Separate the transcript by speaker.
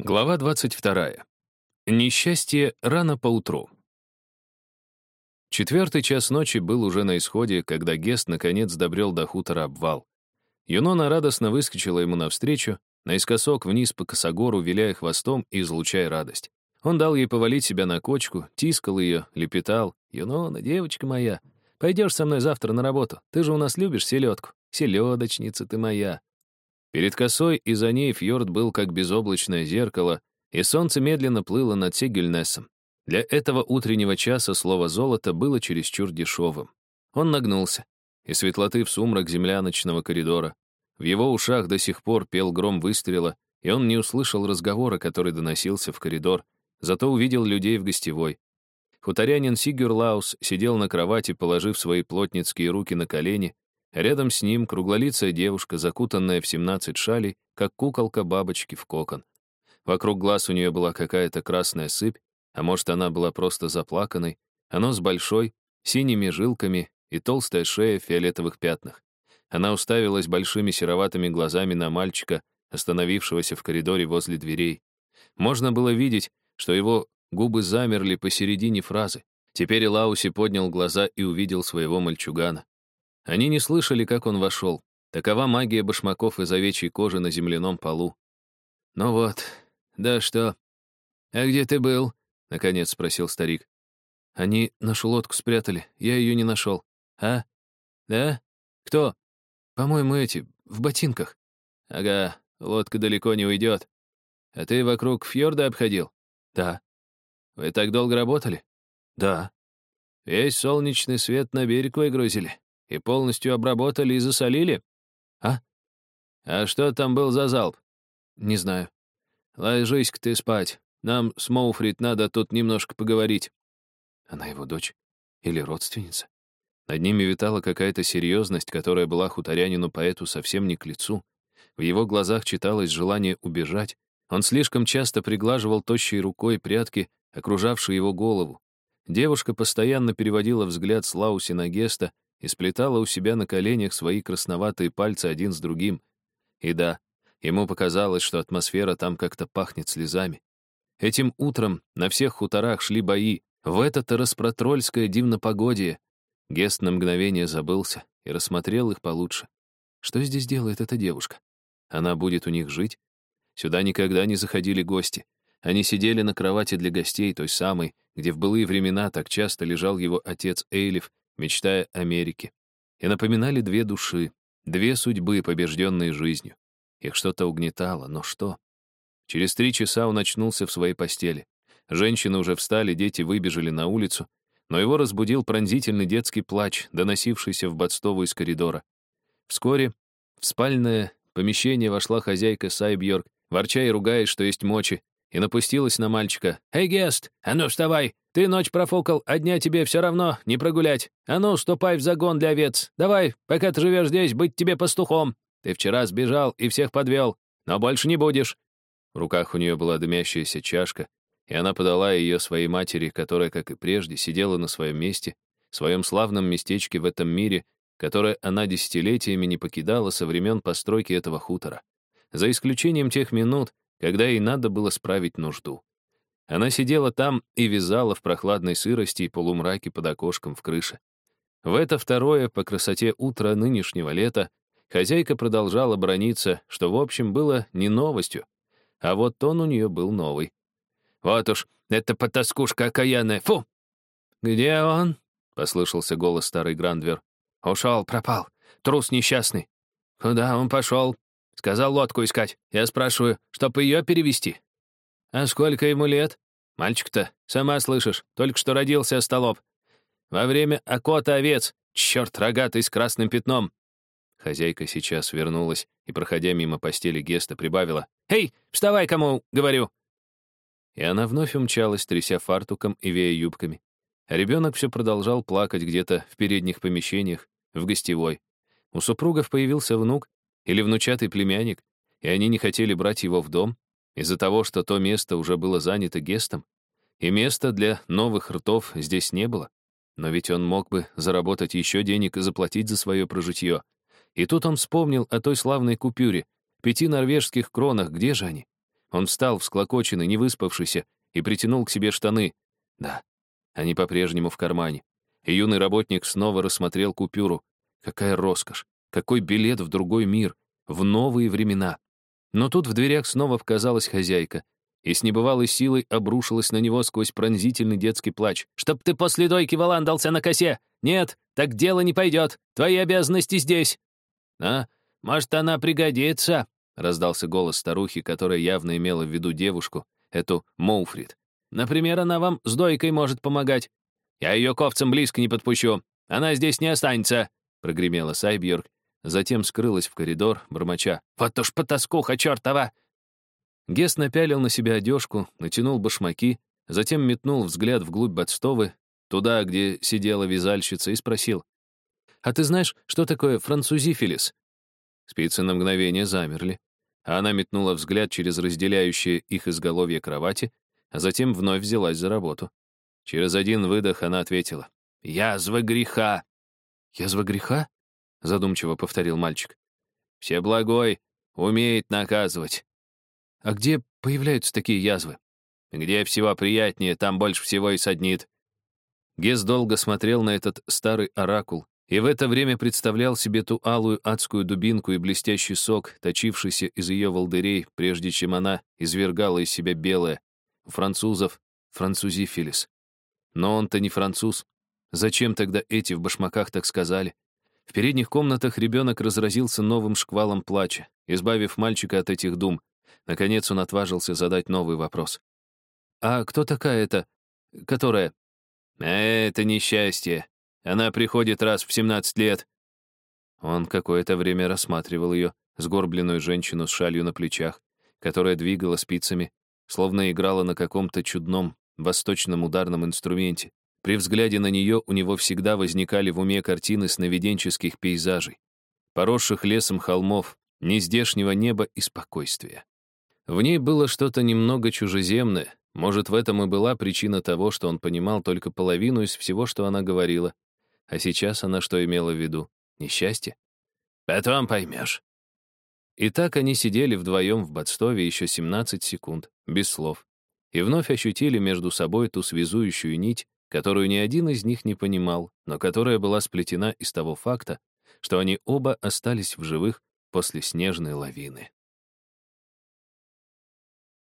Speaker 1: Глава 22. Несчастье рано поутру. Четвертый час ночи был уже на исходе, когда Гест наконец добрел до хутора обвал. Юнона радостно выскочила ему навстречу, наискосок вниз по косогору, виляя хвостом и излучая радость. Он дал ей повалить себя на кочку, тискал ее, лепетал. «Юнона, девочка моя, пойдешь со мной завтра на работу. Ты же у нас любишь селедку. Селедочница ты моя. Перед косой и за ней фьорд был как безоблачное зеркало, и солнце медленно плыло над Сегельнесом. Для этого утреннего часа слово «золото» было чересчур дешевым. Он нагнулся, и светлоты в сумрак земляночного коридора. В его ушах до сих пор пел гром выстрела, и он не услышал разговора, который доносился в коридор, зато увидел людей в гостевой. Хуторянин Сигюрлаус сидел на кровати, положив свои плотницкие руки на колени, Рядом с ним круглолицая девушка, закутанная в 17 шалей, как куколка бабочки в кокон. Вокруг глаз у нее была какая-то красная сыпь, а может, она была просто заплаканной, а нос большой, синими жилками и толстая шея в фиолетовых пятнах. Она уставилась большими сероватыми глазами на мальчика, остановившегося в коридоре возле дверей. Можно было видеть, что его губы замерли посередине фразы. Теперь Лауси поднял глаза и увидел своего мальчугана. Они не слышали, как он вошел. Такова магия башмаков из овечьей кожи на земляном полу. «Ну вот, да что? А где ты был?» — наконец спросил старик. «Они нашу лодку спрятали, я ее не нашел. А? Да? Кто? По-моему, эти, в ботинках. Ага, лодка далеко не уйдет. А ты вокруг фьорда обходил? Да. Вы так долго работали? Да. Весь солнечный свет на берег выгрузили и полностью обработали и засолили? А? А что там был за залп? Не знаю. Ложись-ка ты спать. Нам с Моуфрид надо тут немножко поговорить. Она его дочь или родственница? Над ними витала какая-то серьезность, которая была хуторянину-поэту совсем не к лицу. В его глазах читалось желание убежать. Он слишком часто приглаживал тощей рукой прятки, окружавшие его голову. Девушка постоянно переводила взгляд с Лауси на Геста, и сплетала у себя на коленях свои красноватые пальцы один с другим. И да, ему показалось, что атмосфера там как-то пахнет слезами. Этим утром на всех хуторах шли бои, в это-то распротрольское дивнопогодие. Гест на мгновение забылся и рассмотрел их получше. Что здесь делает эта девушка? Она будет у них жить? Сюда никогда не заходили гости. Они сидели на кровати для гостей, той самой, где в былые времена так часто лежал его отец Эйлиф мечтая Америке. И напоминали две души, две судьбы, побежденные жизнью. Их что-то угнетало, но что? Через три часа он очнулся в своей постели. Женщины уже встали, дети выбежали на улицу, но его разбудил пронзительный детский плач, доносившийся в Бадстову из коридора. Вскоре в спальное помещение вошла хозяйка Сайбьорг, ворча и ругаясь, что есть мочи, и напустилась на мальчика. «Эй, Гест, а ну вставай! Ты ночь профукал, а дня тебе все равно не прогулять. А ну, ступай в загон для овец. Давай, пока ты живешь здесь, быть тебе пастухом. Ты вчера сбежал и всех подвел, но больше не будешь». В руках у нее была дымящаяся чашка, и она подала ее своей матери, которая, как и прежде, сидела на своем месте, своем славном местечке в этом мире, которое она десятилетиями не покидала со времен постройки этого хутора. За исключением тех минут, когда ей надо было справить нужду. Она сидела там и вязала в прохладной сырости и полумраке под окошком в крыше. В это второе по красоте утро нынешнего лета хозяйка продолжала брониться, что, в общем, было не новостью, а вот тон у нее был новый. «Вот уж, это потаскушка окаянная, фу!» «Где он?» — послышался голос старый Грандвер. «Ушел, пропал. Трус несчастный». «Куда он пошел?» Сказал лодку искать. Я спрашиваю, чтоб ее перевести. А сколько ему лет? Мальчик-то, сама слышишь, только что родился столоп. Во время окота овец. Черт рогатый с красным пятном. Хозяйка сейчас вернулась и, проходя мимо постели Геста, прибавила. «Эй, вставай, кому, говорю!» И она вновь умчалась, тряся фартуком и вея юбками. А ребенок все продолжал плакать где-то в передних помещениях, в гостевой. У супругов появился внук, или внучатый племянник, и они не хотели брать его в дом из-за того, что то место уже было занято Гестом, и места для новых ртов здесь не было. Но ведь он мог бы заработать еще денег и заплатить за свое прожитье. И тут он вспомнил о той славной купюре, пяти норвежских кронах, где же они? Он встал, всклокоченный, не выспавшийся, и притянул к себе штаны. Да, они по-прежнему в кармане. И юный работник снова рассмотрел купюру. Какая роскошь! Какой билет в другой мир, в новые времена. Но тут в дверях снова показалась хозяйка и с небывалой силой обрушилась на него сквозь пронзительный детский плач. «Чтоб ты после дойки валандался на косе! Нет, так дело не пойдет! Твои обязанности здесь!» «А, может, она пригодится?» — раздался голос старухи, которая явно имела в виду девушку, эту Моуфрид. «Например, она вам с дойкой может помогать. Я ее ковцем близко не подпущу. Она здесь не останется!» — прогремела Сайбьерг, затем скрылась в коридор, бормоча. «Вот уж потаскуха чертова!» Гест напялил на себя одежку, натянул башмаки, затем метнул взгляд вглубь Бадстовы, туда, где сидела вязальщица, и спросил. «А ты знаешь, что такое французифилис?» Спицы на мгновение замерли, а она метнула взгляд через разделяющие их изголовье кровати, а затем вновь взялась за работу. Через один выдох она ответила. «Язва греха!» «Язва греха?» — задумчиво повторил мальчик. «Всеблагой умеет наказывать. А где появляются такие язвы? Где всего приятнее, там больше всего и саднит. Гес долго смотрел на этот старый оракул, и в это время представлял себе ту алую адскую дубинку и блестящий сок, точившийся из ее волдырей, прежде чем она извергала из себя белое. У французов французифилис. Но он-то не француз. Зачем тогда эти в башмаках так сказали? В передних комнатах ребенок разразился новым шквалом плача, избавив мальчика от этих дум — Наконец он отважился задать новый вопрос. «А кто такая эта, которая...» «Это несчастье. Она приходит раз в 17 лет». Он какое-то время рассматривал ее, сгорбленную женщину с шалью на плечах, которая двигала спицами, словно играла на каком-то чудном восточном ударном инструменте. При взгляде на нее у него всегда возникали в уме картины сновиденческих пейзажей, поросших лесом холмов, нездешнего неба и спокойствия. В ней было что-то немного чужеземное. Может, в этом и была причина того, что он понимал только половину из всего, что она говорила. А сейчас она что имела в виду? Несчастье? Потом поймешь. И так они сидели вдвоем в Бадстове еще 17 секунд, без слов, и вновь ощутили между собой ту связующую нить, которую ни один из них не понимал, но которая была сплетена из того факта, что они оба остались в живых после снежной лавины.